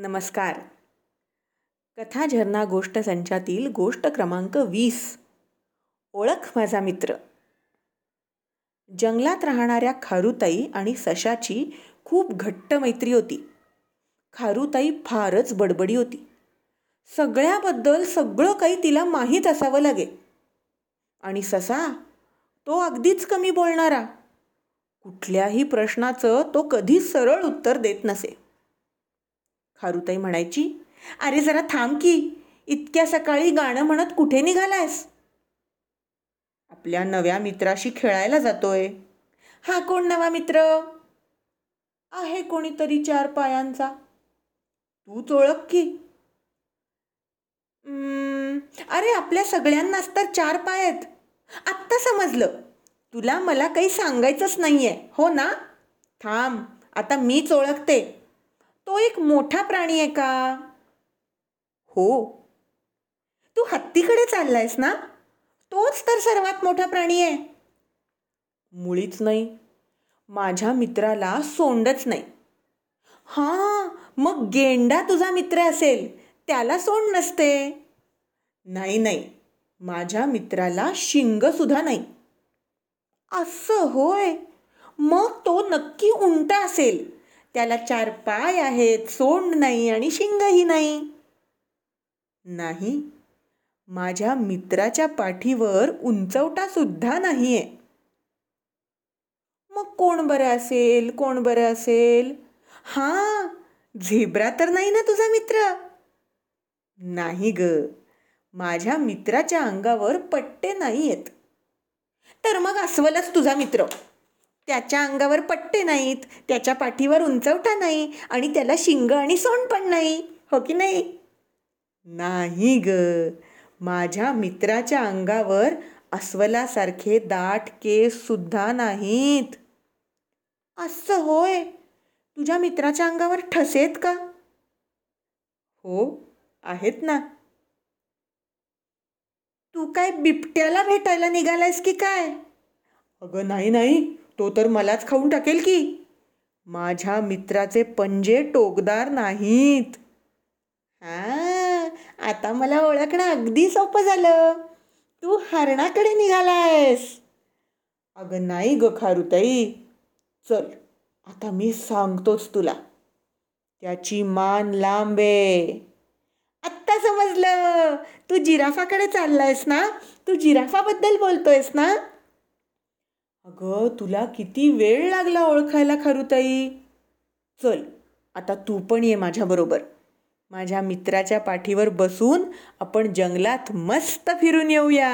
नमस्कार. कथा झरना गोष्ट संचातील गोष्ट क्रमांक वीस. ओळख माझा मित्र. जंगलात राहणाऱ्या खारुताई आणि सशाची खूप घट्ट मैत्री होती. खारुताई फारच बडबडी होती. सगळ्याबद्दल सगळं काही तिला माहीत असावं लागे आणि ससा तो अगदीच कमी बोलणारा. कुठल्याही प्रश्नाचं तो कधीच सरळ उत्तर देत नसे. खारुताई म्हणायची अरे जरा थांब की इतक्या सकाळी गाणं म्हणत कुठे निघालायस? आपल्या नव्या मित्राशी खेळायला जातोय. हा कोण नवा मित्र? आहे कोणीतरी चार पायांचा. तूच ओळख की. अरे आपल्या सगळ्यांनाच तर चार पाय आहेत. आत्ता समजलं. तुला मला काही सांगायचंच नाहीये हो ना? थांब आता मीच ओळखते. तो एक मोठा प्राणी आहे का? हो. तू हत्तीकडे चाललायस ना? तोच तर सर्वात मोठा प्राणी आहे. मुळीच नाही. माझ्या मित्राला सोंडच नाही. हां मग गेंडा तुझा मित्र असेल त्याला सोंड नसते. नाही नाही. माझ्या मित्राला शिंग सुद्धा नाही. असं होय. मग तो नक्की उंट असेल. त्याला चार पाय आहेत सोंड नाही आणि शिंगही नाही. नाही माझ्या मित्राच्या पाठीवर उंचवटा सुद्धा नाहीये. मग कोण बरं असेल कोण बरं असेल? हां झेब्रा तर नाही ना तुझा मित्र? नाही ग माझ्या मित्राच्या अंगावर पट्टे नाही आहेत तर मग अस्वलच तुझा मित्र. त्याच्या अंगावर पट्टे नाहीत त्याच्या पाठीवर उंचवटा नाही आणि त्याला शिंग आणि सोंड पण नाही. हो की नाही? नाही ग. माझ्या मित्राच्या अंगावर अस्वलासारखे दाट केस सुद्धा नाहीत. असं होय? तुझ्या मित्राच्या अंगावर ठसेत का? हो आहेत ना. तू काय बिबट्याला भेटायला निघालायस की काय? अगं नाही नाही. तो तर मलाच खाऊन टाकेल की. माझ्या मित्राचे पंजे टोकदार नाहीत. हां आता मला ओळखणं अगदी सोपं झालं. तू हरणाकडे निघालायस. अगं नाही ग खारुताई. चल आता मी सांगतोच तुला. त्याची मान लांब आहे. आत्ता समजलं. तू जिराफाकडे चाललायस ना? तू जिराफाबद्दल बोलतोयस ना? अगं तुला किती वेळ लागला ओळखायला खारुताई. चल आता तू पण ये माझ्याबरोबर माझ्या मित्राच्या पाठीवर बसून आपण जंगलात मस्त फिरून येऊया.